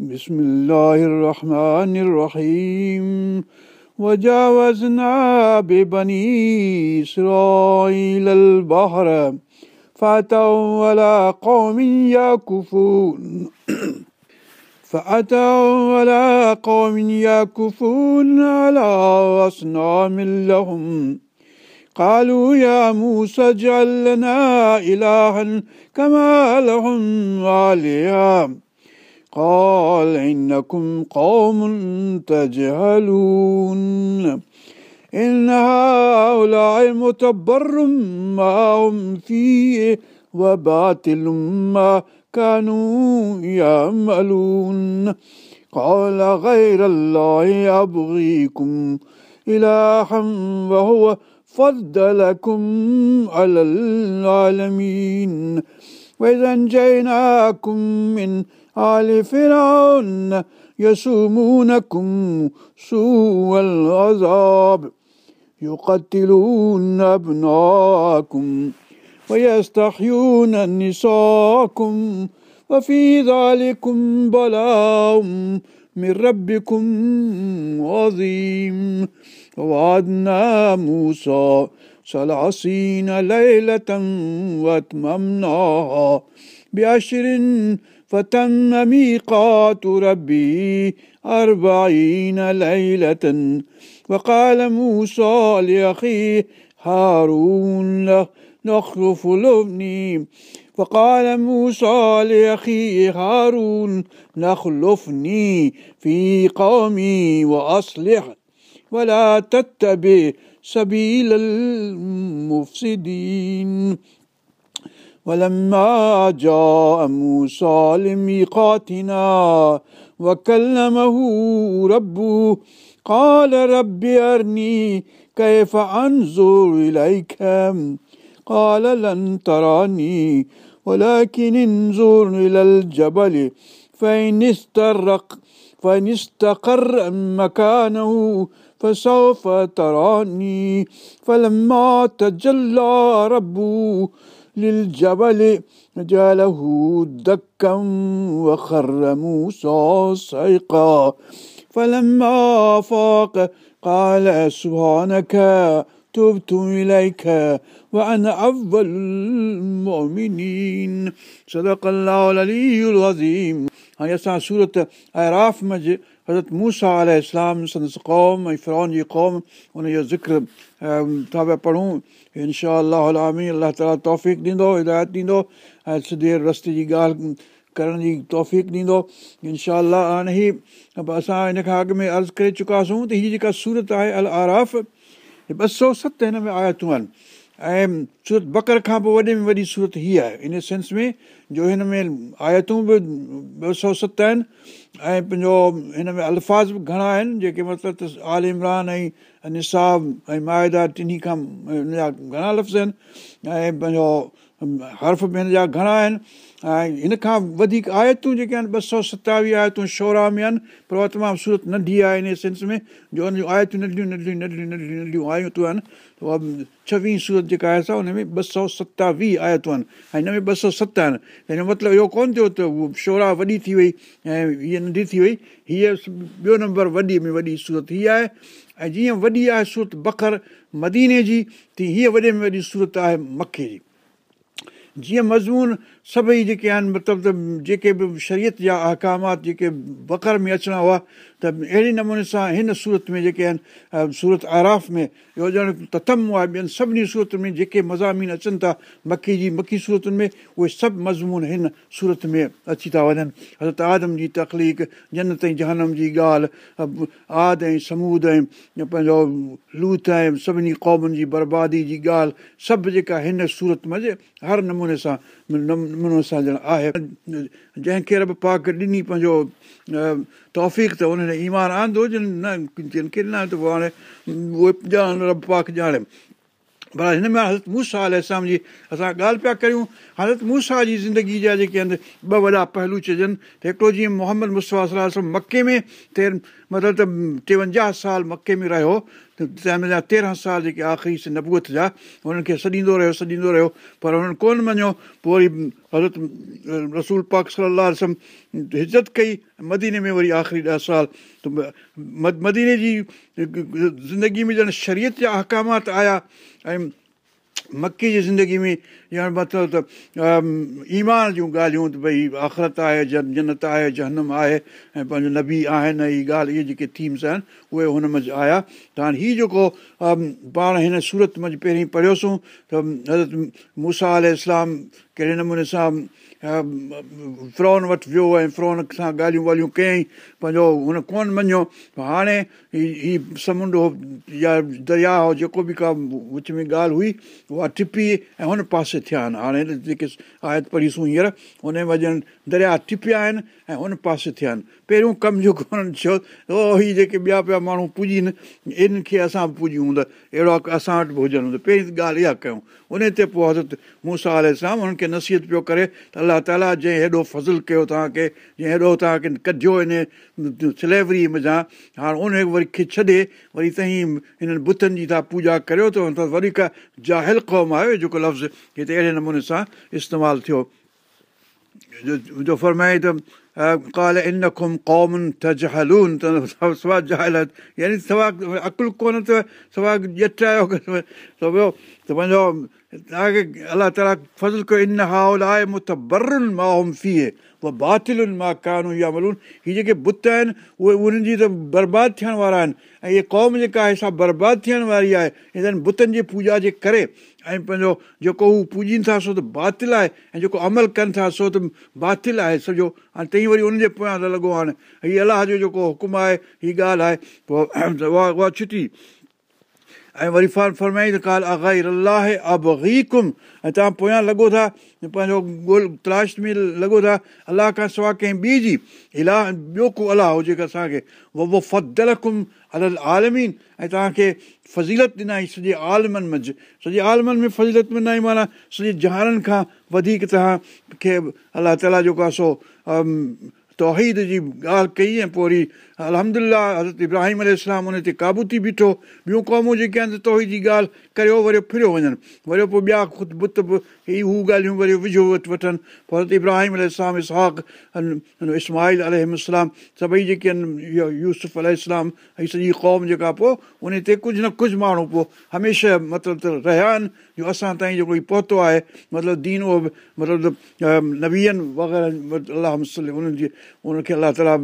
بسم الله الرحمن الرحيم. وجاوزنا ببني إسرائيل البحر. فأتوا على قوم يكفون فأتوا على قوم يكفون على أصنام لهم. قالوا يا موسى اجعل لنا إلها كما لهم آلهة. قال إنكم قوم تجهلون إن هؤلاء متبر ما هم فيه وباطل ما كانوا يعملون. قال غير الله أبغيكم إلها وهو فضلكم على العالمين. وإذا أنجيناكم من آل فرعون يسومونكم سوء العذاب يقتلون أبناءكم ويستحيون نساءكم وفي ذلكم بلاء من ربكم عظيم ووعدنا موسى ثلاثين ليلة وأتممناها بعشر فتم ميقات ربي أربعين ليلة. وقال موسى لأخيه هارون نخلف لبني فقال موسى لأخيه هارون نخلفني في قومي وأصلح ولا تتبع سبيل المفسدين. ولما جاء موسى لميقاتنا وكلمه ربه قال رب أرني كيف أنظر إليك؟ قال لن تراني ولكن انظر إلى الجبل فإن استرق فإن استقر مكانه فسوف تراني. فلما تجلى ربه للجبل جعله دكا وخر موسى صيقا. فلما فاق قال سبحانك تبت إليك وأنا أول المؤمنين. صدق الله العلي العظيم. هاڻي اسان سورت ايراف ۾ حضرت موسيٰ ال اسلام سندس قوم ۽ فرون جي قوم ان جو ذڪر ٿا پيا پڙهون انشا الامي الله تالا توف ڏيندو هدايت ڏيندو ۽ سڌي رستي جي ڳالهه ڪرڻ جي توف ڏيندو انشا هاڻي هي اسان هن کان اڳ ۾ عرض ڪري چڪاسين ته هيءَ جيڪا سورت آهي ال آراف ٻه سؤ ست هن ۾ آياتون آهن ۽ سورت بڪر کان پوءِ وڏي ۾ وڏي سورت هيءَ آهي. ان سينس ۾ جو هن ۾ آيتون به ٻه سؤ ست آهن ۽ پنهنجو هن ۾ الفاظ به گهڻا آهن جيڪي مطلب ته آل عمران ۽ نصاب ۽ مائدا ٽنهي کان هن جا گهڻا لفظ آهن ۽ پنهنجو حرف به هن جا گهڻا آهن ۽ هن کان وڌيڪ آيتون جيڪي آهن ٻه سؤ ستاويهه آيتون شورا ۾ آهن. پر اها تمام سورت ننڍي آهي ان سينس ۾ جو هن جون آيتون ننڍيون ننڍيون ننڍيون ننڍيون ننڍيون آيتون آهن. ته اها ڇويهه سورت جيڪا آهي هن ۾ ٻه سؤ ستاويهه آيتون آهن. ۽ هن ۾ ٻه سؤ ست آهن. هن جو مطلب اهو ڪونه ٿيو ته اها شورا وڏي ٿي وئي ۽ هيءَ ننڍي ٿي وئي. هيءَ ٻيو نمبر وڏي ۾ وڏي سورت هيءَ آهي. ۽ جيئن وڏي آهي سورت بڪر مديني جي تيئن هيءَ وڏي ۾ وڏي سورت آهي مکي جي. جيئن مضمون سڀئي جيڪي آهن مطلب ته جيڪي به شرييت جا اهڪامات جيڪي بڪر ۾ اچڻا هئا ته اهڙي نموني سان هن سورت ۾ جيڪي آهن سورت آراف ۾ اهو ڄڻ تٿم آهي ٻين سڀني صورتن ۾ جيڪي مزامين اچن ٿا مڪي جي مڪي صورتن ۾ اهي سڀ مضمون هن سورت ۾ اچي ٿا وڃن. حضرت آدم جي تڪليق جنت ۽ جهنم جي ڳالهه آد ۽ سمود ۽ پنهنجو لوت ۽ سڀني قومن جي بربادي جي ڳالهه سڀ جيڪا هن سورت منجهه هر نموني سان نموني سان ڄڻ آهي جنهن کي رب پاڪ ڏني پنهنجو توف ته ان ايمان آندو جن نه جن کي نه ته هاڻي اهي ڄاڻ رب پاڪ ڄاڻي پر هن ۾ حضرت موسيٰ الارم جي اسان ڳالهه پيا ڪريون حضرت موسيٰ جي زندگي جا جيڪي آهن ٻه وڏا پهلو چئجن ته هڪڙو جيئن محمد صلاح مڪي ۾ مطلب ته ٽيونجاهه سال مڪي ۾ رهيو ته تنهن مهل جا تيرهن سال جيڪي آخري نبوئت جا هنن کي سڏيندو رهيو سڏيندو رهيو پر هنن ڪونه مڃيو پوءِ وري حضرت رسول پاڪ صلاح رسم حجت ڪئي مديني ۾ وري آخري ڏهه سال مديني جي زندگي ۾ ڄڻ شرييت جا اهڪامات آيا ۽ مڪي جي زندگي ۾ ڄڻ مطلب ته ايمان جون ڳالهيون ته ڀئي آخرت آهي جن جنت آهي جنم آهي ۽ پنهنجو نبي آهن هيءَ ڳالهه اهي جيڪي ٿيمس آهن اهي هن منجهه آيا. ته هاڻي هيءَ جيڪو پاڻ هن سورت منجهه پهرين پڙهيوسين ته حضرت موسيٰ ال اسلام ڪهڙي نموني سان فرون وٽ ويو ۽ فرون سان ڳالهيون ڳالهيون ڪيئين پنهنجو هن ڪونه مڃيو هاڻي هيءَ سمنڊ هو يا دريا هو جيڪو به ڪا وچ ۾ ڳالهه هئي اها ٽپي ۽ هن پاسي ٿيا آهن هاڻي جيڪي آيت پڙهيسون هينئر هن وڄن دريا ٽپيا آهن ۽ هن پاسي ٿيا آهن پهريون ڪم جيڪو هنن چيو او هيءَ جيڪي ٻيا پيا ماڻهو پڄين ان کي اسان به پڄون ته اهڙو اسان وٽ به هجن ته پهرين ڳالهه اها ڪيون ان تي پوءِ حضرت مون سان اسلام هنن کي نصيحت پيو ڪري ته الله تالا جنهن هيڏو فضل ڪيو توهان کي جنهن هيڏو توهان کي ڪڍيو سليوري مزا هاڻي ان وري کي ڇڏي وري ٿئي هنن بتن جي توهان پوڄا ڪريو ته وري ڪا جاهل قوم آيو جيڪو لفظ هتي اهڙي نموني سان استعمال ٿيو. جو فرمائي ته ڪال ان کم قومن ته جهلون ته سوا جهالت يعني سوا عقل ڪونه ته سوا ڄٽ آيو ته ويو ته پنهنجو توهان کي الله تالا فضل ڪيو ان هائل آهي مون ته برن مائم فيئي اها باتلن مان ڪانو يا ملون هيءَ جيڪي بت آهن اهي انهن جي ته برباد ٿيڻ وارا آهن ۽ اها قوم جيڪا آهي سا برباد ٿيڻ واري آهي هنن بتن جي پوڄا جي ڪري ۽ پنهنجو جيڪو هو پوڄين ٿا سو ته باطل آهي ۽ جيڪو عمل ڪن ٿا سو ته باطل آهي سڄو هاڻي ٿئي وري ان جي پويان لڳو هاڻي هيءَ الله جو جيڪو حڪم آهي هيءَ ڳالهه آهي پوءِ اها اها ڇٽي ۽ وري ڦر فرمائي ته ڪال الله ابيڪم ۽ توهان پويان لڳو ٿا پنهنجو ڳولهه تلاش ۾ لڳو ٿا الله کان سواءِ ڪنهن ٻي جي الاهه ٻيو ڪو الله هجي اسان کي وو فدل ڪم ال آلمين ۽ توهان کي فضيلت ڏنائي سڄي عالمن منجهه سڄي عالمن ۾ فضيلت ڏنائي معنيٰ سڄي جهانن کان وڌيڪ توهان کي الله تالا جيڪو آهي سو توحيد جي ڳالهه ڪئي ۽ پوءِ وري الهمدلا حضرت ابراهيم اسلام ان تي قابو ٿي بيٺو ٻيون قومون جيڪي آهن ته توحيد جي ڳالهه ڪريو وري ڦريو وڃن وري پوءِ ٻيا خود بت به هي ڳالهيون وري وجهو وٽ وٺن حضرت ابراهيم اسلام اسهاڪ اسماهل الارم سڀئي جيڪي آهن يوسف الارم هيءَ سڄي قوم جيڪا پوءِ ان تي ڪجهه نه ڪجهه ماڻهو پوءِ هميشه مطلب ته رهيا آهن جو اسان تائين جيڪو هيءُ پهتو آهي مطلب دين اهو مطلب نبيئن وغيره الله انهن جي ان کي الله تالا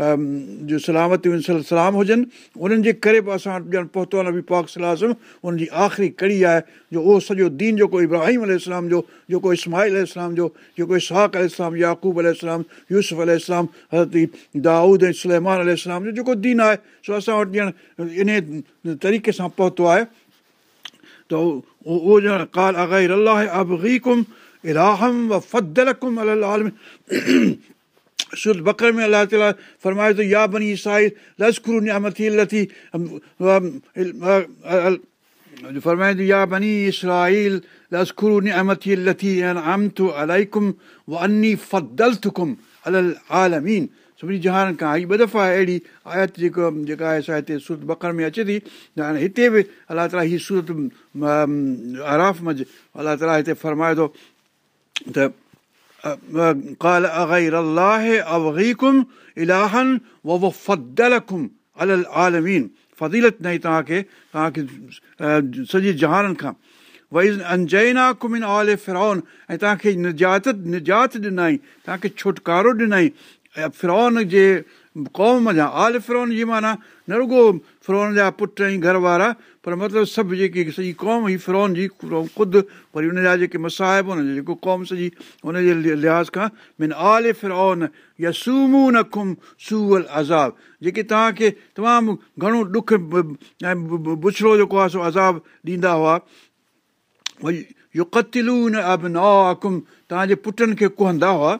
جو سلامتي سلام هجن انهن جي ڪري به اسان وٽ ڄڻ پهتو آهي نبي پاڪ صلاح ان جي آخري ڪڙهي آهي جو اهو سڄو دين جيڪو ابراهيم الارم جو جيڪو اسماهل اسلام جو جيڪو اسهاڪ اسلام ياقوب الارم يوسف الارم حضرت دائود ۽ سلمان الارم جو جيڪو دين آهي سو اسان وٽ ڄڻ ان طريقي سان پهتو آهي ته اهو ڄڻ ڪال اگائي الله ابيڪم الاهم و فدلڪم ال سورت بڪر ۾ الله تالا فرمائي ٿو يا بني ال آلمين سڀني جهان کان هيءَ ٻه دفعا اهڙي آيت جيڪو جيڪا آهي سا هتي سورت بڪر ۾ اچي ٿي هتي به الله تالا هيءَ سورت آراف منجهه الله تالا هتي فرمائي ٿو ته قال أغير الله أبغيكم إلها وفضلكم على العالمين फज़ीलत नई तव्हांखे तव्हांखे सॼे जहाननि खां वई अंजैनाकुम इन आल फिरौन ऐं तव्हांखे निजात निजात ॾिनई तव्हांखे छुटकारो ॾिनई ऐं फिरौन जे क़ौम जा आल फिरोन जी माना न रुगो فرون جا پٽ ۽ گهر وارا پر مطلب سڀ جيڪي سڄي قوم هئي فرون جي خود وري هن جا جيڪي مساهب جيڪو قوم سڄي هن جي لحاظ کان من آل فرون يا سومو نکم سوئل عذاب جيڪي توهان کي تمام گهڻو ڏک ۽ بڇڙو جيڪو آهي سو عذاب ڏيندا هئا ڀئي اهو ڪتلو نه اب نڪم توهان جي پٽن کي ڪهندا هئا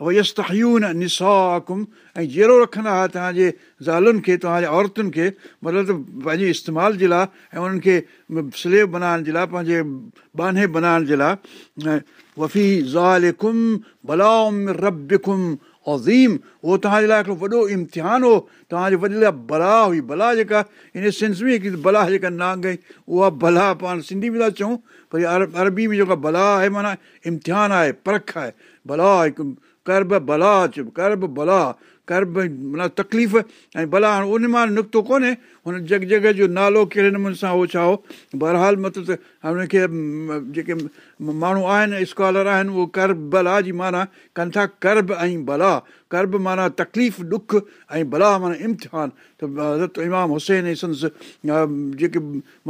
يستيون نساڪم ۽ جهڙو رکندا هئا توهان جي زالن کي توهان جي عورتن کي مطلب پنهنجي استعمال جي لاءِ ۽ انهن کي سليو بنائڻ جي لاءِ پنهنجي باني بنائڻ جي لاءِ وفي زال ڪم ڀلائم ربڪم عظيم اهو توهان جي لاءِ هڪڙو وڏو امتحان هو توهان جي وڏي لاءِ بلا هئي بلا جيڪا ان سينس ۾ هڪڙي بلا جيڪا نانگ اها بلا پاڻ سنڌي ۾ ٿا چئون پر ارب ۾ جيڪا بلا آهي معنيٰ امتحان آهي پرک آهي بلا هڪ ڪرب بلا اچ ڪرب بلا ڪرب معنيٰ تڪليف ۽ ڀلا هاڻي ان مان نڪتو ڪونهي هن جڳهه جڳهه جو نالو ڪهڙي نموني سان اهو ڇا هو؟ بهرحال مطلب ته هن کي جيڪي ماڻهو آهن سڪالر آهن اهو ڪرب بلا جي معنيٰ ڪن ٿا ڪرب ۽ ڀلا ڪرب معنيٰ تڪليف ڏک ۽ ڀلا معنيٰ امتحان. ته حضرت امام حسين ۽ سنس جيڪي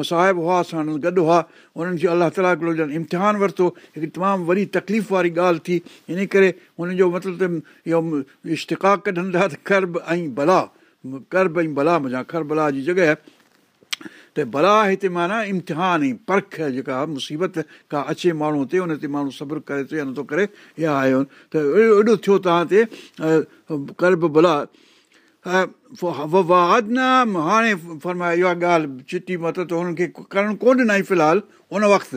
مساهب هئا اسان گڏ هئا انهن کي الله تالا هڪڙو ڄڻ امتحان ورتو. هڪڙي تمام وڏي تڪليف واري ڳالهه ٿي. ان ڪري هن جو مطلب ته اهو اشتڪا ڪڍن ٿا ڪرب ۽ ڀلا ڪرب ۽ منهنجا کر ڀلا جي جڳهه ته ڀلا هتي معنيٰ امتحان ئي پرک جيڪا مصيبت ڪا اچي ماڻهو تي ان تي ماڻهو صبر ڪري ٿو يا نٿو ڪري اها آهي ته ايڏو ٿيو توهان تي ڪرب ڀلا هاڻي فرمائي اها ڳالهه چٽي مطلب ته هنن کي ڪرڻ ڪونه ڏنئي في الحال ان وقت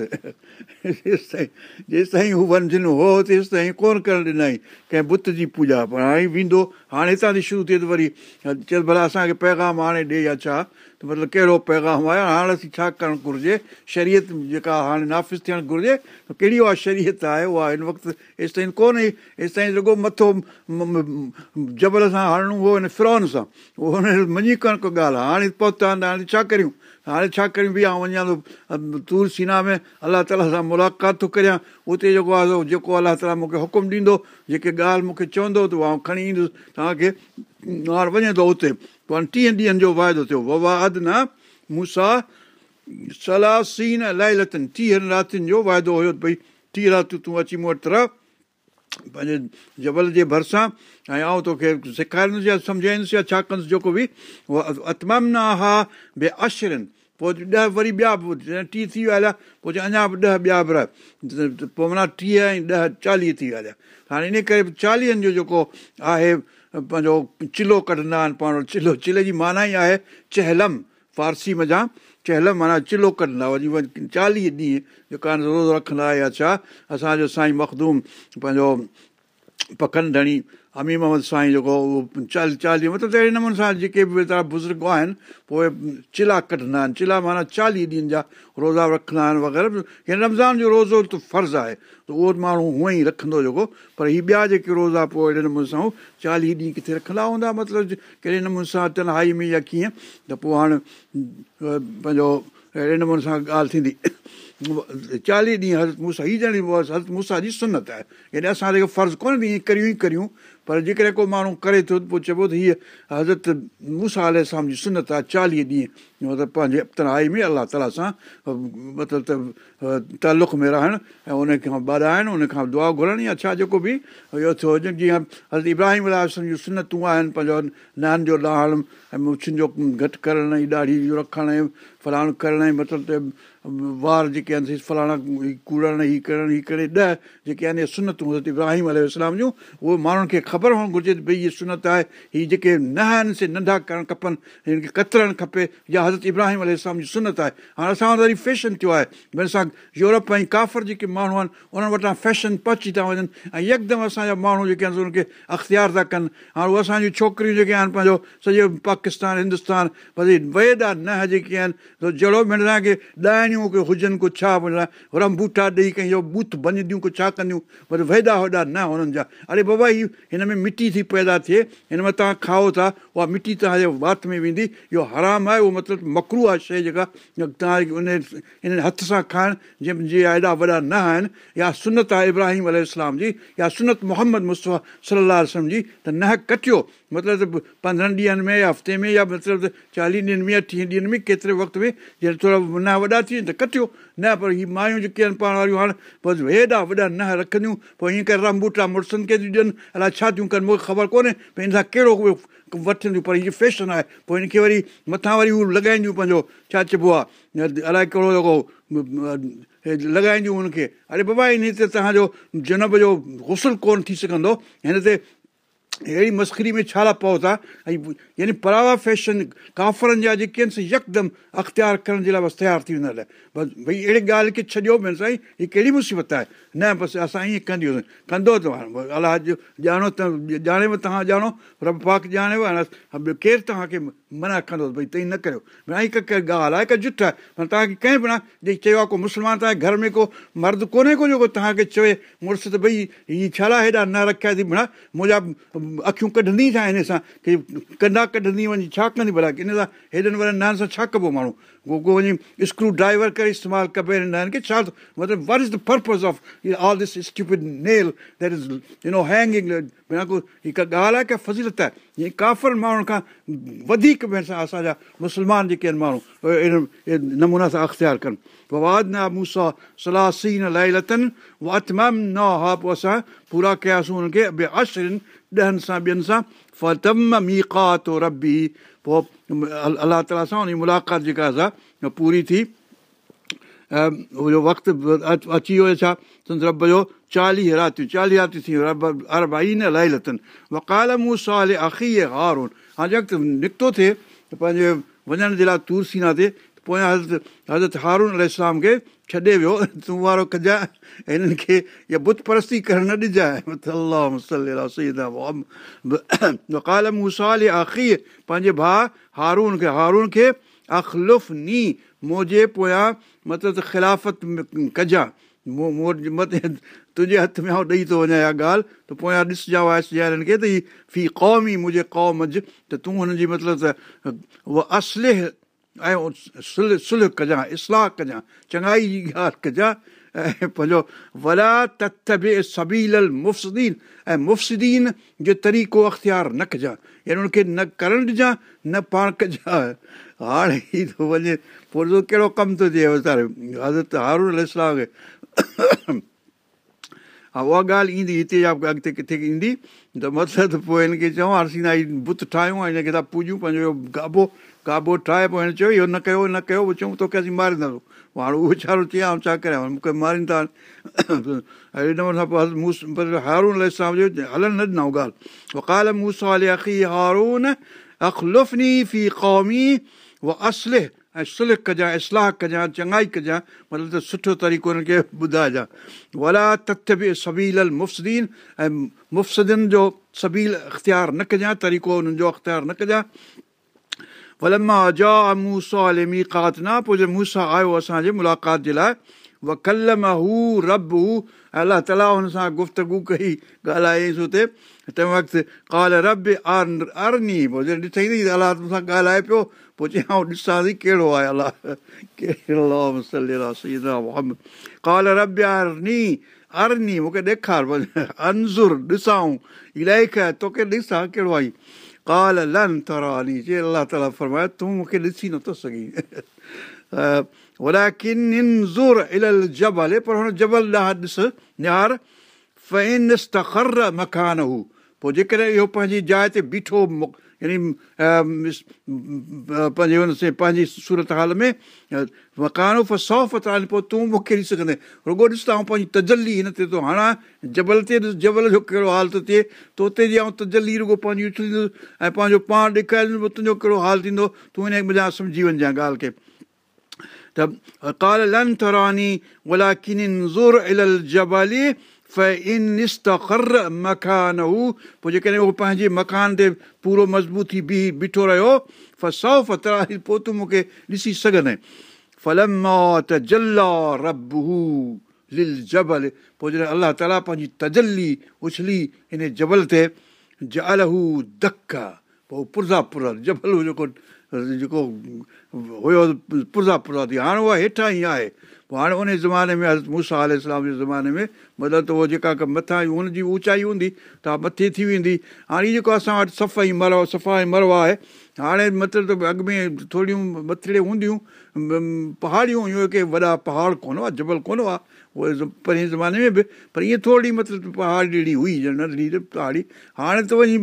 جيس تائين جيس تائين هو ونجهن هو تيس تائين ڪونه ڪرڻ ڏنئي ڪنهن بت جي پوڄا پر هاڻي ويندو هاڻي هتان ٿي شروع ٿئي ته وري چئي ڀلا اسان کي پيگام هاڻي ڏي يا ڇا ته مطلب ڪهڙو پيگام آهي هاڻي اسين ڇا ڪرڻ گهرجي شرييت جيڪا هاڻي نافذ ٿيڻ گهرجي ته ڪهڙي اها شرييت آهي اها هن وقت هيس تائين ڪونهي هيس تائين رڳو مٿو جبل سان هڻڻو هو هن فرون سان اهو هن مڃي ڪونه ڪو ڳالهه آهي هاڻي پهتا هاڻي ڇا ڪريون؟ هاڻي ڇا ڪريون؟ به آئون وڃان ٿو تور سينا ۾ الله تالا سان ملاقات ٿو ڪريان. اتي جيڪو آهي جيڪو الله تالا مون کي حڪم ڏيندو جيڪي ڳالهه مون کي چوندو ته اها کڻي ايندس. توهان کي وڃي ٿو اتي. پوءِ ٽيهه ڏينهن جو واعدو ٿيو. اد نه مون سان صلاح سين الائي لٿن ٽيهن راتين جو واعدو هيو ڀئي ٽيهه راتيون تون اچي مون وٽ رهه پنهنجي جبل جي ڀرسان ۽ آئون توکي سيکاريندس يا سمجهائيندس يا ڇا ڪندس جيڪو به اهو نه ها بي اشرن. پوءِ ڏهه وري ٻيا به ٽيهه ٿي ويا هليا پوءِ اڃا به ڏهه ٻيا به پوءِ معنيٰ ٽيهه ۽ ڏهه چاليهه ٿي ويا هليا. هاڻي ان ڪري چاليهن جو جيڪو آهي پنهنجو چلو ڪڍندا آهن پاڻ چلو چلي جي معنيٰ ئي آهي چهلم فارسي مزا چهلم معنيٰ چلو ڪڍندا وڃي چاليهه ڏينهن جيڪا روز رکندا يا ڇا اسان جو سائين مکدوم پنهنجو پکنڊڻي امي محمد سائين جيڪو اهو چال چاليهه مطلب اهڙي نموني سان جيڪي به ويچارا بزرگ آهن پوءِ چلا ڪڍندا آهن چلا معنيٰ چاليهه ڏينهن جا روزا رکندا آهن وغيره. هن رمضان جو روزو ته فرض آهي. ته اهو ماڻهو هونئن ئي رکندو جيڪو پر هيءَ ٻيا جيڪي روزا پوءِ اهڙي نموني سان چاليهه ڏينهن ڪٿي رکندا هوندا؟ مطلب ڪهڙي نموني سان تنهائي ۾ يا ڪيئن؟ ته پوءِ هاڻي پنهنجو اهڙي نموني سان ڳالهه ٿيندي. چاليهه ڏينهن حضرت موسيٰ هيءَ ڄڻي حضرت موسيٰ جي سنت آهي. يعني اسان جيڪي فرض ڪونهي ائين ڪريون ئي ڪريون پر جيڪڏهن ڪو ماڻهو ڪري ٿو پوءِ چئبو ته هيءَ حضرت موسيٰ آل اسلام جي سنت آهي چاليهه ڏينهن مطلب پنهنجي تنائي ۾ الله تالا سان مطلب ته تالق ۾ رهڻ ۽ ان کان ٻارائڻ ان کان دعا گهرڻي يا ڇا جيڪو به اهو ٿيو هجي جيئن حضرت ابراهيم الله جون سنتون آهن پنهنجو نان جو لاهڻ ۽ مڇين جو گهٽ ڪرڻ ڏاڍي رکڻ ۽ فلاڻو ڪرڻ مطلب ته وار جيڪي آهن فلاڻا ڪوڙڻ هيءَ ڪرڻ هيءَ ڪري ڏهه جيڪي آهن اهي سنتون حضرت ابراهيم ال جون اهي ماڻهن کي خبر هئڻ گهرجي ڀئي هيءَ سنت آهي هيءَ جيڪي نه آهن سي ننڍا ڪرڻ کپن هن کي ڪترڻ کپي يا حضرت ابراهيم ال جي سنت آهي هاڻي اسان وٽ وري فيشن ٿيو آهي ڀئي اسان يورپ ۽ ڪافر جيڪي ماڻهو آهن انهن وٽان فيشن پچي ٿا وڃن ۽ يڪدم اسان جا ماڻهو جيڪي آهن انهن کي اختيار ٿا ڪن هاڻي اهي اسان جون ڇوڪريون جيڪي آهن پنهنجو سڄو پاڪستان هندستان وري ويڏا نه جيڪي آهن جهڙو ملندا ڪه هجن ڪو ڇا رمبوٺا ڏيئي ڪنهن اهو بوٿ بنديون ڪو ڇا ڪنديون وري ويڏا وڏا نه هنن جا. اڙي بابا هيءَ هن ۾ مٽي ٿي پيدا ٿئي هن ۾ توهان کائو ٿا اها مٽي توهان جي وات ۾ ويندي اهو حرام آهي اهو مطلب مڪرو آهي شيءِ جيڪا توهان ان ان هٿ سان کائڻ جيئن ايڏا وڏا نه آهن يا سنت آهي ابراهيم ال جي يا سنت محمد مصطفيٰ صلاح جي ته نه ڪٽيو مطلب ته پندرهن ڏينهن ۾ يا هفتي ۾ يا مطلب ته چاليهه ڏينهن ۾ يا ٽيهه ڏينهن ۾ ڪيتري وقت ۾ جڏهن ٿورا نه وڏا ٿي وڃن ته ڪٽيو نه پر هيءَ مايون جيڪي آهن پاڻ واريون هاڻي بس هيڏا وڏا نه رکنديون پوءِ هيئن ڪري رمبوٽا مڙسن کي ٿيون ڏين. الائي ڇا ٿيون ڪن مون کي خبر ڪونهي ڀئي هن سان ڪهڙو وٺنديون پر هيءَ فيشن آهي پوءِ هن کي وري مٿان وري هو لڳائينديون پنهنجو ڇا چئبو آهي الائي ڪهڙو جيڪو لڳائينديون هن کي. اري بابا هن تي توهان جو جنب جو گسل ڪونه ٿي سگهندو هن تي اهڙي مسڪري ۾ ڇا پئو ٿا ۽ يعني پراوا فيشن ڪافرن جا جيڪي آهن يڪدم اختيار ڪرڻ جي لاءِ بس تيار ٿي ويندا بس ڀئي اهڙي ڳالهه کي ڇڏيو ڀيڻ سائين هيءَ ڪهڙي مصيبت آهي نه بس اسان ائين ڪندي هئاسين ڪندو ته الله جو ڄاڻو ته ڄاڻي توهان ڄاڻو رب پاڪ ڄاڻيو ڪير توهان کي منا ڪندو ڀئي ٿئي نه ڪريو ڀئي هڪ ڳالهه آهي هڪ جٺ آهي معنيٰ توهان کي ڪنهن به نه جي چيو آهي ڪو مسلمان توهان جي گهر ۾ ڪو مرد ڪونهي ڪو جيڪو توهان کي چوي مڙس ته ڀئي هيءَ ڇا هيڏا نه رکيا ٿي ڀيڻ منهنجا اکيون ڪڍندي ڇا هن سان؟ ڪه ڪندا ڪڍندي وڃي ڇا ڪندي؟ ڀلا هن سان هيڏن وڏن نان سان ڇا ڪبو ماڻهو؟ ڪو وڃي سڪرو ڊرائيور ڪري استعمال ڪبي هنن کي ڇا مطلب what is the purpose of all this stupid nail that is you know hanging بنا ڪو هڪ ڳالهه آهي ڪه فضيلت آهي؟ هيئن ڪافر ماڻهن کان وڌيڪ ڀيڻ اسان جا مسلمان جيڪي آهن ماڻهو اهي نمونا سان اختيار ڪن. واد نه مون سان سلاسين لاءِ لٿن واتمام نه ها پوءِ اسان پورا ڪياسين هنن کي ٻئي اشرن ڏهن سان ٻين سان فتم ميقات ربي پوءِ الله تالا سان ان ملاقات جيڪا اسان پوري ٿي اهو وقت اچي ويو ڇا رب جو چاليهه راتيون چاليهه راتيون ٿي رب ارب آئي نه لاءِ لٿن وڪال مون هارون هاڻي وقت نڪتو ٿئي پنهنجي وڃڻ جي لاءِ تورسينا تي پوءِ حضرت حضرت هارون ال اسلام کي ڇڏي ويو تون وارو ڪجانءِ هنن کي اها بت پرستي ڪرڻ نه آخي پنهنجي ڀاءُ هارون کي هارون کي اخلف ني موجي پويان مطلب خلافت ڪجان. مت تنهنجي هٿ ۾ آئون ڏيئي ٿو وڃان اها ڳالهه. ته پويان ڏسجانءِ وائسجانئ هنن کي ته هيءَ في قوم منهنجي قوم اڄ ته تون هن جي مطلب ته اها اسله ۽ سله سله ڪجانءِ اصلاح ڪجانءِ چڱائي جي ڳالهه ڪجانءِ ۽ پنهنجو ولا تٿ به سبيل مفسدين ۽ مفسدين جو طريقو اختيار نه ڪجانءِ يعني هن کي نه ڪرڻ ڏجانءِ نه پاڻ ڪجانءِ هاڻي ئي ٿو وڃي پوءِ ڪهڙو ڪم ٿو ٿئي ويچاري اسلام کي. ها اها ڳالهه ايندي هتي يا اڳتي ڪٿي ايندي. ته مطلب پوءِ هن کي هي بت ٺاهيون ۽ هن کي ٿا پوڄون پنهنجو گابو گابو ٺاهي چيو اهو نه ڪيو نه ڪيو پوءِ چئون توکي اسين مارينداسين هاڻي اهو آئون ڇا ڪريان مون کي ٿا سان پوءِ هلن نه قومي اها اسله ۽ سله ڪجانءِ اصلاح ڪجانءِ چڱائي ڪجانءِ مطلب ته سٺو طريقو هنن کي ٻڌائجانءِ ولا تٿ به سبيل مفسدين ۽ مفسدين جو سبيل اختيار نه ڪجانءِ طريقو هنن جو اختيار نه ڪجانءِ گفتگ ڪئي ڳالهائينس هتي تنهن وقت ڳالهائي پيو پوءِ ڏسان ٿي ڪهڙو آهي توکي ڏسان ڪهڙو آئي ڪال لن تراني چئي الله تالا فرمائي تون مون کي ڏسي نٿو سگهين زور ال جبل پر هن جبل ڏانهن ڏس نهار فين خر مڪان هو پوءِ جيڪڏهن اهو پنهنجي جاءِ تي بيٺو يعني پنهنجي پنهنجي سورت حال ۾ مڪان صوف تال پوءِ تون مون کي ڏسي سگهندي رڳو ڏس ته پنهنجي تجلي هن تي ٿو هڻا جبل تي ڏس جبل جو ڪهڙو حال ٿو ٿئي ته اتي جي آئون تجلي رڳو پنهنجي ۽ پنهنجو پاڻ ڏيکاريندس تنهنجو ڪهڙو حال ٿيندو تون هن سمجهي وڃجانءِ ڳالهه کي ته ڪال لن ٿراني ولا ڪن زور ال جبالي مڪان هو پوءِ جيڪڏهن اهو پنهنجي مڪان تي پورو مضبوط ٿي بيهه بيٺو رهيو فسو فتراهي پوءِ تون مون کي ڏسي سگهندي فلم رب هو لل جبل پوءِ جڏهن الله تالا پنهنجي تجلي اڇلي هن جبل تي جل هو ڌڪ پوءِ پرزا پور جبل جيڪو جيڪو هيو پرزا پرزا ٿي هاڻي اها هيٺان ئي آهي پوءِ هاڻي ان زماني ۾ موسيٰ آل اسلام جي زماني ۾ مطلب ته اهو جيڪا مٿان هن جي اوچائي هوندي ته مٿي ٿي ويندي هاڻي جيڪو اسان وٽ صفائي مروا صفائي مروا آهي هاڻي مطلب ته اڳ ۾ ٿوريون مٿڙي هونديون پهاڙيون هيون ڪه وڏا پهاڙ ڪونه هئا جبل ڪونه هئا اهي پري زماني ۾ به پر ائين ٿوري مطلب پهاڙ هئي ننڍڙي پهاڙي هاڻي ته وڃي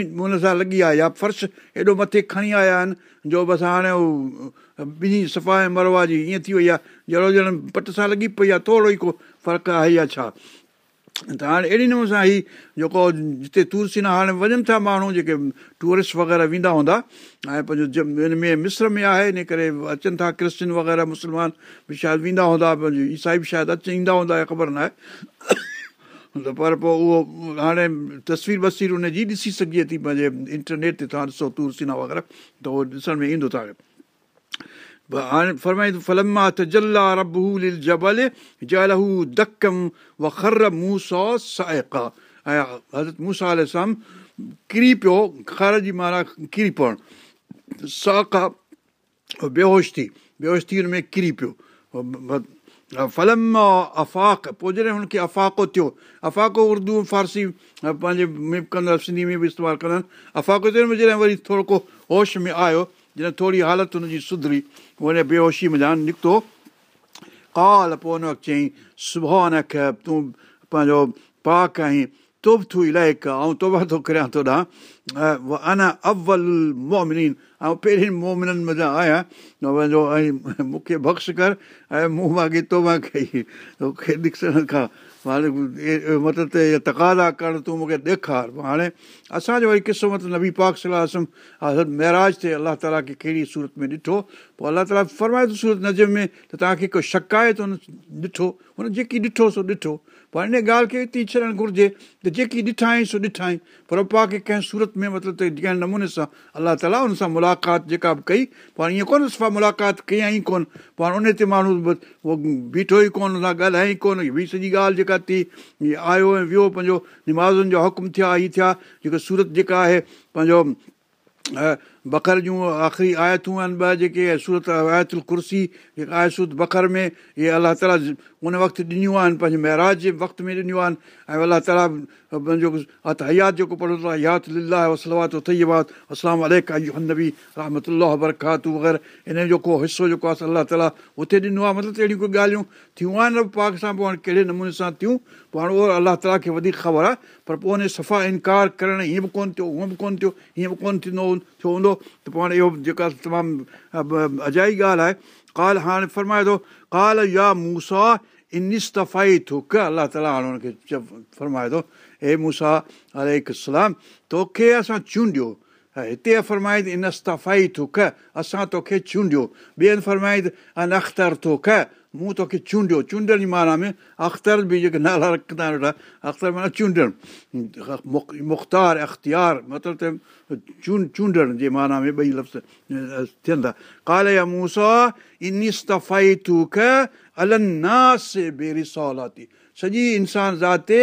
هن سان لڳي آهي يا فرش هيڏو مٿي کڻي آيا آهن جو بس هاڻي هو ٻنهي صفائي مروا جي ائين ٿي وئي آهي جهڙو ڄڻ پٽ سان لڳي پئي آهي ٿورو ئي ڪو فرق آهي يا ڇا ته هاڻي اهڙي نموني سان ئي جيڪو جتي تلسينا هاڻي وڃن ٿا ماڻهو جيڪي ٽوئرسٽ وغيره ويندا هوندا ۽ پنهنجو هن ۾ مسر ۾ آهي ان ڪري اچن ٿا ڪرسچن وغيره مسلمان به شايد ويندا هوندا پنهنجو عيسائي به شايد اچي ايندا هوندا خبر نه آهي ته پر پوءِ اهو هاڻي تصوير وسوير ان جي ڏسي سگهي ٿي پنهنجي انٽرنيٽ تي توهان ڏسو تلسينا وغيره ته اهو ڏسڻ ۾ ايندو توهان کي هاڻي فرمائي فلما ته جلا ربو لل جبل جلهو دڪم و کر موسيٰ سائڪا ۽ حضرت موسيٰ سام ڪري پيو کر جي معنيٰ ڪري پوڻ ساڪا بيهوش ٿي بيهوش ٿي هن ۾ ڪري پيو فلم افاق پوءِ جڏهن هن کي افاقو ٿيو افاقو اردو فارسي پنهنجي ۾ ڪندا سنڌي ۾ به استعمال ڪندا آهن افاقو ٿيو جڏهن وري ٿورو ڪو هوش ۾ آيو جڏهن ٿوري حالت هن جي سڌري ان بيهوشي ۾ نڪتو ڪال پوءِ هن وقت چيئين سڀاءُ نه تون پنهنجو پاڪ آهين توب ٿو الاهي ۽ توبا ٿو ڪريان ٿوڏان انا اول مومنين ۽ پهرين مومنن پنهنجو ۽ مون کي بخش ڪر ۽ مون ماڳي توبا توکي ڏسڻ کان هاڻي مطلب اها تقاضا ڪرڻ تون مون کي ڏيکار. هاڻي اسان جو وري قصو مطلب نبي پاڪ صلاح مهراج تي الله تالا کي ڪهڙي سورت ۾ ڏٺو پوءِ الله تالا فرمائي ٿو سورت نظم ۾ ته توهان کي ڪو شڪ آهي ته هن ڏٺو هن جيڪي ڏٺو سو ڏٺو. پر ان ڳالهه کي هتي ڇڏڻ گهرجي ته جيڪي ڏٺائي سو ڏٺائي پر پا کي ڪنهن سورت ۾ مطلب ته ڪنهن نموني سان الله تالا هن سان ملاقات جيڪا به ڪئي پاڻ ائين ڪونه صفا ملاقات ڪيئين ڪونه. پاڻ ان تي ماڻهو اهو بيٺو ئي ڪونه هن سان ڳالهائي ڪونه ٻي سڄي ڳالهه جيڪا ٿي آيو ۽ ويو پنهنجو نمازن حڪم ٿيا هيءَ ٿيا جيڪو سورت جيڪا آهي پنهنجو بڪر جون آخري آيتون آهن ٻه جيڪي سورت آيتل ڪرسي جيڪا سورت بڪر ۾ اهي الله تالا ان وقت ڏنيون آهن پنهنجي مهراج جي وقت ۾ ڏنيون آهن ۽ الله تالا پنهنجو حيات جيڪو پڙهو اٿو حيات للا وسلوات ٿئيوات اسلام نبي رحمت برڪاتو وغيره ان جو ڪو حصو جيڪو آهي الله تالا هتي ڏنو آهي مطلب اهڙيون ڪوئي ڳالهيون ٿيون آهن پاڪ سان پوءِ هاڻي ڪهڙي نموني سان ٿيون پوءِ هاڻي اهو الله تالا کي وڌيڪ خبر آهي پر پوءِ ان صفا انڪار ڪرڻ هيئن به ڪونه ٿيو هونئن به ڪونه ٿيو هيئن به ڪونه ٿيندو ٿيو هوندو ته پوءِ هاڻي اهو جيڪا تمام اجائي ڳالهه آهي. ڪال هاڻي فرمائي ٿو ڪال يا موسيٰ انستفائي ٿڪ الله تالا هاڻي هن کي فرمائي ٿو هي موسيٰ الارم توکي اسان چونڊيو هتي فرمائي ته انستفائي ٿڪ اسان توکي چونڊيو ته ان اختر ٿوک مون توکي چونڊيو چونڊڻ جي معنيٰ ۾ اختر به جيڪي نالا رکندا ويٺا اختر معنيٰ چونڊڻ مختار اختيار مطلب ته چون چونڊڻ جي معنيٰ ۾ ٻئي لفظ ٿين ٿا ڪال انستفائي ٿوک الناس بي رسالاتي سڄي انسان ذات تي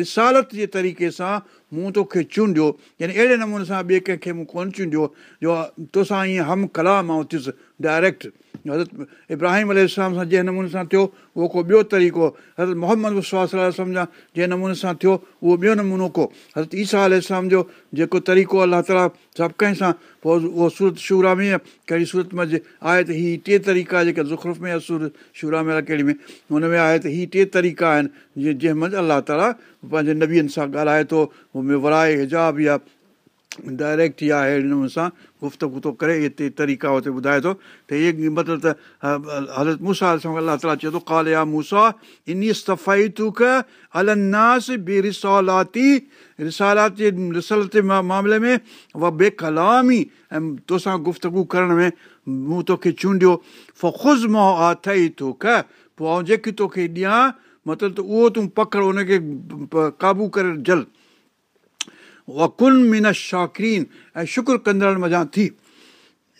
رسالت جي طريقي سان مون توکي چونڊيو. يعني اهڙي نموني سان ٻئي ڪنهن کي مون ڪونه چونڊيو جو تو سان ائين هم ڪلام آئون ٿيس ڊائريڪٽ حضرت ابراهيم ال سان جنهن نموني سان ٿيو اهو ڪو ٻيو طريقو. حضرت محمد سمجهان جنهن نموني سان ٿيو اهو ٻيو نمونو ڪو. حضرت ايسا اسلام جو جيڪو طريقو الله تالا سڀ ڪنهن سان پوءِ اهو سورت شورا ۾ ڪهڙي سورت ۾ آهي ته هيءَ ٽي طريقا جيڪي زخرف ۾ سورت شورا ۾ ڪهڙي ۾؟ هن ۾ آهي ته هيءَ ٽي طريقا آهن جيئن مهل الله تالا پنهنجي نبين سان ڳالهائي ٿو هن ۾ ورائي هجاب يا ڊائريڪٽ يا اهڙي نموني سان گفتگ ٿو ڪري هتي طريقا هتي ٻڌائي ٿو. ته اهي مطلب ته حضرت موسيٰ الله تالا چئي ٿو ڪال يا موسيٰ ان صفائي توڪ الناس بي رسالاتي رسالات جي رسل جي معاملي ۾ اها بيڪلامي ۽ تو سان گفتگ ڪرڻ ۾ مون توکي چونڊيو. فز موهه آ اٿئي توک پوءِ آئون جيڪي توکي ڏيان مطلب ته اهو تون پڪڙ هن کي قابو ڪري جل اها ڪن من شاڪرين ۽ شڪر ڪندڙ مزا ٿي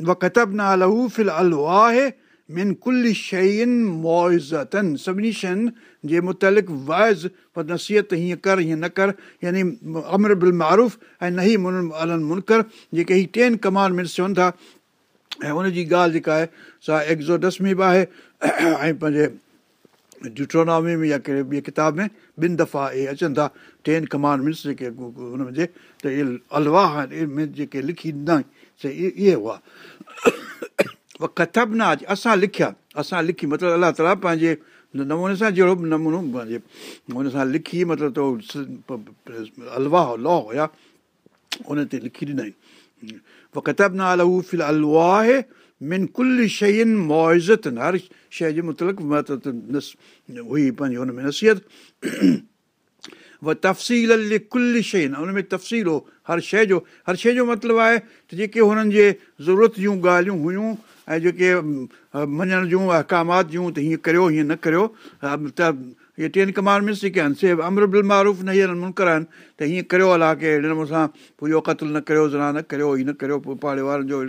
اها ڪتب نه لهو فل ال آهي من ڪل شين مئازتن سڀني شين جي متالق وائيز پر نصيحت هيئن ڪر هيئن نه ڪر يعني امر بل معروف ۽ نه من الن منڪر جيڪي هيءَ ٽين ڪمال منس چون ٿا ۽ هن جي ڳالهه جيڪا آهي سا ايڪزوڊس ۾ به آهي ۽ پنهنجي ڊيوٽرونامي ۾ يا ڪهڙي ٻئي ڪتاب ۾ ٻن دفعا اهي اچن ٿا ٽين ڪمانڊمينٽس جيڪي هن جي ته اهي الواهه آهن ۾ جيڪي لکي ڏيندا آهن اهي هئا. ڪٿب نه اچي اسان لکيا اسان لکي مطلب الله تالا پنهنجي نموني سان جهڙو به نمونو پنهنجي هن سان لکي مطلب ته الواهه لا هئا هن تي لکي ڏنا آهن. ڪتب نه الهو فل الواهه من ڪل شين مئازتن هر شيءِ جي مطلق مطلب هئي پنهنجي هن ۾ نصيحت اها تفصيل ڪل شيءِ نه ان ۾ تفصيل هو هر شيءِ جو هر شيءِ جو مطلب آهي ته جيڪي هنن جي ضرورت جون ڳالهيون هيون ۽ جيڪي مڃڻ جون اهڪامات جون ته هيئن ڪريو هيئن نه ڪريو ته اهي ٽين ڪمانڊمينٽس جيڪي آهن سي امر بل معروف نه هيئن منڪر آهن ته هيئن ڪريو الله کي اهڙي نموني سان پوءِ اهو قتل نه ڪريو ذرا نه ڪريو هيءَ نه ڪريو پوءِ پاڙي وارن جو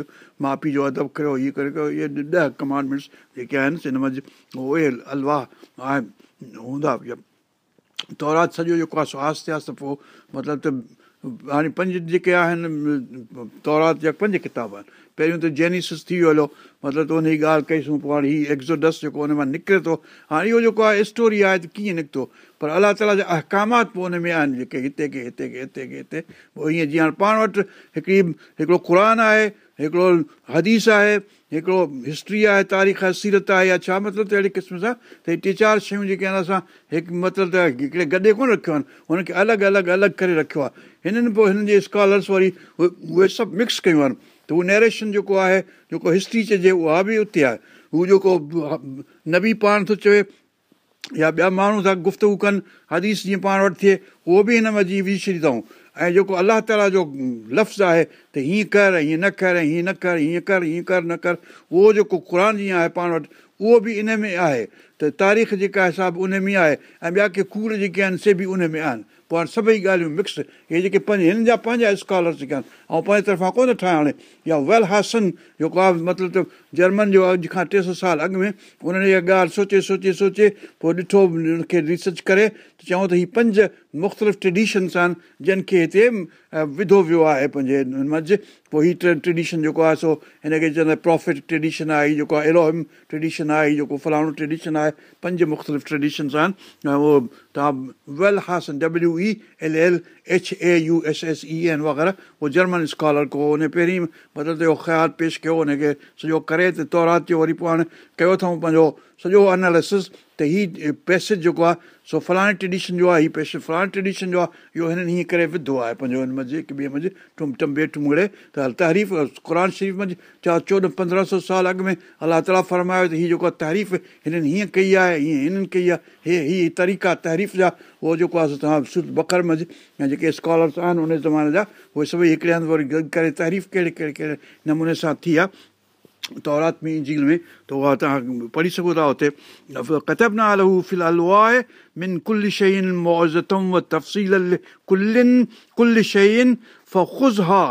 ماءُ پيءُ جو ادب ڪريو هيئن ڪري ڪريو اهي ڏهه ڪمانڊمينٽس جيڪي آهن سي هن منجهه اهي الواهه ۽ هوندا تورات سڄو جيڪو آهي سو آهستي آهستي پوءِ مطلب ته هاڻي پنج جيڪي آهن تورات جا پنج ڪتاب آهن. پهريون ته جينسس ٿي ويو هلو مطلب ته هن جي ڳالهه ڪئيسين پوءِ هاڻي هيءُ ايڪزوڊس جيڪو هن مان نڪري ٿو. هاڻي اهو جيڪو آهي اسٽوري آهي ته ڪيئن نڪتو؟ پر الله تالا جا اهڪامات آهن جيڪي هتي ڪي هتي ڪي هتي ڪي هتي. پوءِ هيئن جيئن هاڻي پاڻ وٽ هڪڙي هڪڙو قر آهي هڪڙو حديث آهي هڪڙو هسٽري آهي تاريخ سيرت آهي يا ڇا مطلب ته اهڙي قسم سان؟ ته ٽي چار شيون جيڪي آهن اسان هڪ مطلب ته هڪڙي گڏي ڪونه رکيو آهن هن کي الڳ الڳ الڳ ڪري رکيو آهي. هنن پوءِ هنن جي سڪالرس وري اهي سڀ مڪس ڪيون آهن. ته اهو نريشن جيڪو آهي جيڪو هسٽري چئجي اها به اتي آهي. هو جيڪو نبي پاڻ ٿو چوي يا ٻيا ماڻهو ٿا گفتگ ڪن حديث جيئن پاڻ وٽ ٿئي اهو به هن ۾ جيئن وجهي ڇڏيندا آهيون ۽ جيڪو الله تالا جو لفظ آهي ته هيئن ڪر هيئن نه ڪر هيئن نه ڪر هيئن ڪر هيئن ڪر نه ڪر اهو جيڪو قر جيئن آهي پاڻ وٽ اهو به ان ۾ آهي. ته تاريخ جيڪا حساب ان ۾ آهي ۽ ٻيا ڪي ڪوڙ جيڪي آهن سي به ان ۾ آهن. پوءِ هاڻي سڀئي ڳالهيون مڪس اهي جيڪي پنج هنن جا پنهنجا سڪالرس جيڪي آهن ۽ پنهنجي طرفان ڪونه ٺاهيا هاڻي يا ويل هاسن جيڪو آهي مطلب ته جرمن جو اڄ کان ٽي سؤ سال اڳ ۾ انهن اها ڳالهه سوچي سوچي سوچي پوءِ ڏٺو هن کي ريسرچ ڪري ته چئون ته هيءَ پنج مختلف ٽريڊشنس آهن جن کي هتي وڌو ويو آهي پنهنجي منجهه پوءِ هيءَ ٽريڊشن جيڪو آهي سو هن کي چوندا پرافٽ ٽريڊشن آهي هيءَ جيڪو آهي ايلوهم ٽريڊشن آهي هيءَ جيڪو فلاڻو ٽريڊشن آهي پنج مختلف ٽريڊشنس آهن. اهو توهان Wellhausen W E L L H A U S S E N وغيره اهو جرمن سڪالر ڪو هن پهرين مطلب اهو خيال پيش ڪيو هن کي سڄو ڪري ته تورات جو وري پوءِ هاڻي ڪيو اٿئون پنهنجو سڄو اينالسس ته هيءُ پيسيج جيڪو آهي سو فلاڻي ٽريڊشن جو آهي هيءُ پيسيج فلاڻي ٽريڊشن جو آهي اهو هنن هيئن ڪري وڌو آهي پنهنجو هن منجهه هڪ ٻئي منجهه ٽم ٽمبي ٽمڙي ته تهريف قر شريف منجهه چار چوڏهن پندرهن سؤ سال اڳ ۾ الله تالا فرمايو ته هيءَ جيڪو آهي تهريف هنن هيئن ڪئي آهي هيئن هنن ڪئي آهي هي هيءَ طريقا تهريف جا اهو جيڪو آهي توهان بڪر منجهه ۽ جيڪي سڪالرس آهن ان زماني جا اهي سڀئي هڪڙي هنڌ وري گڏ ڪري تعريف ڪهڙي ڪهڙي ڪهڙي نموني سان ٿي آهي تورات ۾ جهيل ۾ ته اها توهان پڙهي سگهو ٿا هتي ڪتب من ڪل شين تفصيل ڪلن ڪل شين فز ها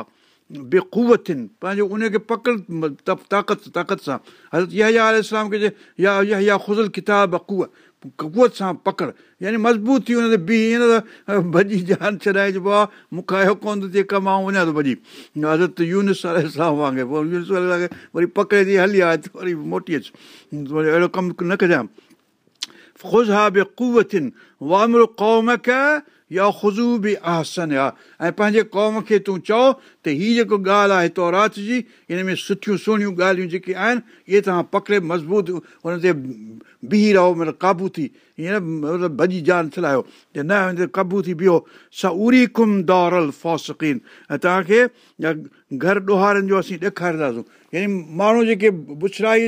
بيقوتن پنهنجو ان کي پڪڙ طاقت طاقت سان حضرت اها کي يا يا خزل ڪتاب اڪوءَ ڪوت سان پڪڙ يعني مضبوط ٿي بيهه ائين نه ڀڄي جان ڇڏائجبو آهي مون کان اهڙو ڪونه ٿو ٿئي ڪم وڃان ٿو ڀڄي. حضرت يونس وانگر پوءِ يونس يونسان وري پڪڙي ٿي هلي آهي وري موٽي اچ. وري اهڙو ڪم نه ڪجانءِ. خوش ها به وامرو قوم کي يا خزو به آسن آهي ۽ پنهنجي قوم کي تون چئو ته هيءَ جيڪو ڳالهه آهي تورات جي هن ۾ سٺيون سهڻيون ڳالهيون جيڪي آهن اهي توهان پڪڙي مضبوط هن تي بيهه رهو مطلب قابو ٿي هيئن مطلب ڀڄي جان ٿلايو ته نه هن تي قابو ٿي بيهو س اري ڪم دورل فوسقين ۽ توهان کي گهر ڏوهارن جو اسين ڏيکارينداسين يعني ماڻهو جيڪي بڇڙائي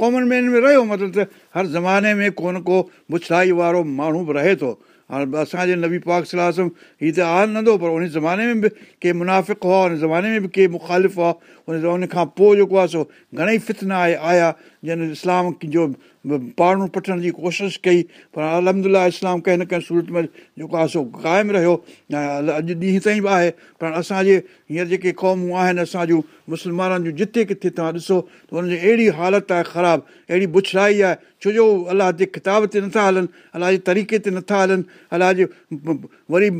ڪامن مين ۾ رهيو مطلب ته هر زماني ۾ ڪو نه ڪو بڇڙائي وارو ماڻهو به رهي ٿو هاڻي اسان جي نبي پاڪ صلاح هيءَ ته آهي ننڍو پر ان زماني ۾ به ڪي منافق زماني ۾ به ڪي مکالف هئا. ان کان پوءِ جيڪو آهي سو گهڻيئي فتنا آهي آيا جنهن اسلام جو پاڻو پٽڻ جي ڪوشش ڪئي پر الهمدلا اسلام ڪنهن نه ڪنهن سورت ۾ جيڪو آهي سو قائم رهيو. ۽ اڄ ڏينهن تائين به آهي پر اسان جي هينئر جيڪي قومون آهن اسان جون مسلمانن جون جتي ڪٿي توهان ڏسو ته هن جي اهڙي حالت آهي خراب اهڙي بڇڙائي آهي ڇو جو الله جي ڪتاب تي نٿا هلن الله جي طريقي تي نٿا هلن الله جي وري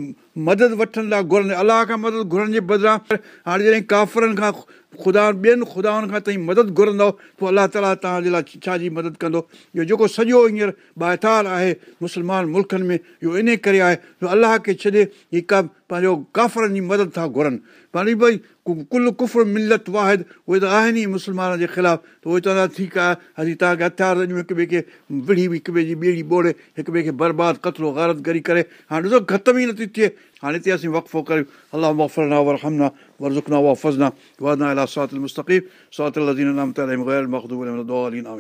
مدد وٺڻ لاءِ گهرن الله کان مدد گهرڻ جي بدران هاڻي جڏهن ڪافرن کان خدا ٻين خدان کان تائين مدد گهرندو پوءِ الله تالا توهان جي لاءِ ڇا جي مدد ڪندو؟ اهو جيڪو سڄو هينئر باهتال آهي مسلمان ملڪن ۾ اهو ان ڪري آهي جو الله کي ڇڏي هيءَ ڪا پنهنجو ڪافرن جي مدد ٿا گهرن. پاڻي ڀئي ڪل ڪفر ملت واحد اهي ته آهن ئي مسلمانن جي خلاف. ته اهي چوندا ٺيڪ آهي اسين توهان کي هٿيار ڏيون هڪ ٻئي کي وڙهي هڪ ٻئي جي ٻيڙي ٻوڙي هڪ ٻئي کي برباد ڪترو گارت ڪري ڪري. هاڻي ڏسو ختم ئي نٿي ٿئي. هاڻي هتي اسين وقفو ڪريون. الله وفرنا ورهمنا وارزقنا ووفقنا وهدنا إلى صراط المستقيم. صراط الذين أنعمت عليهم غير المغضوب عليهم ولا الضالين. آمين.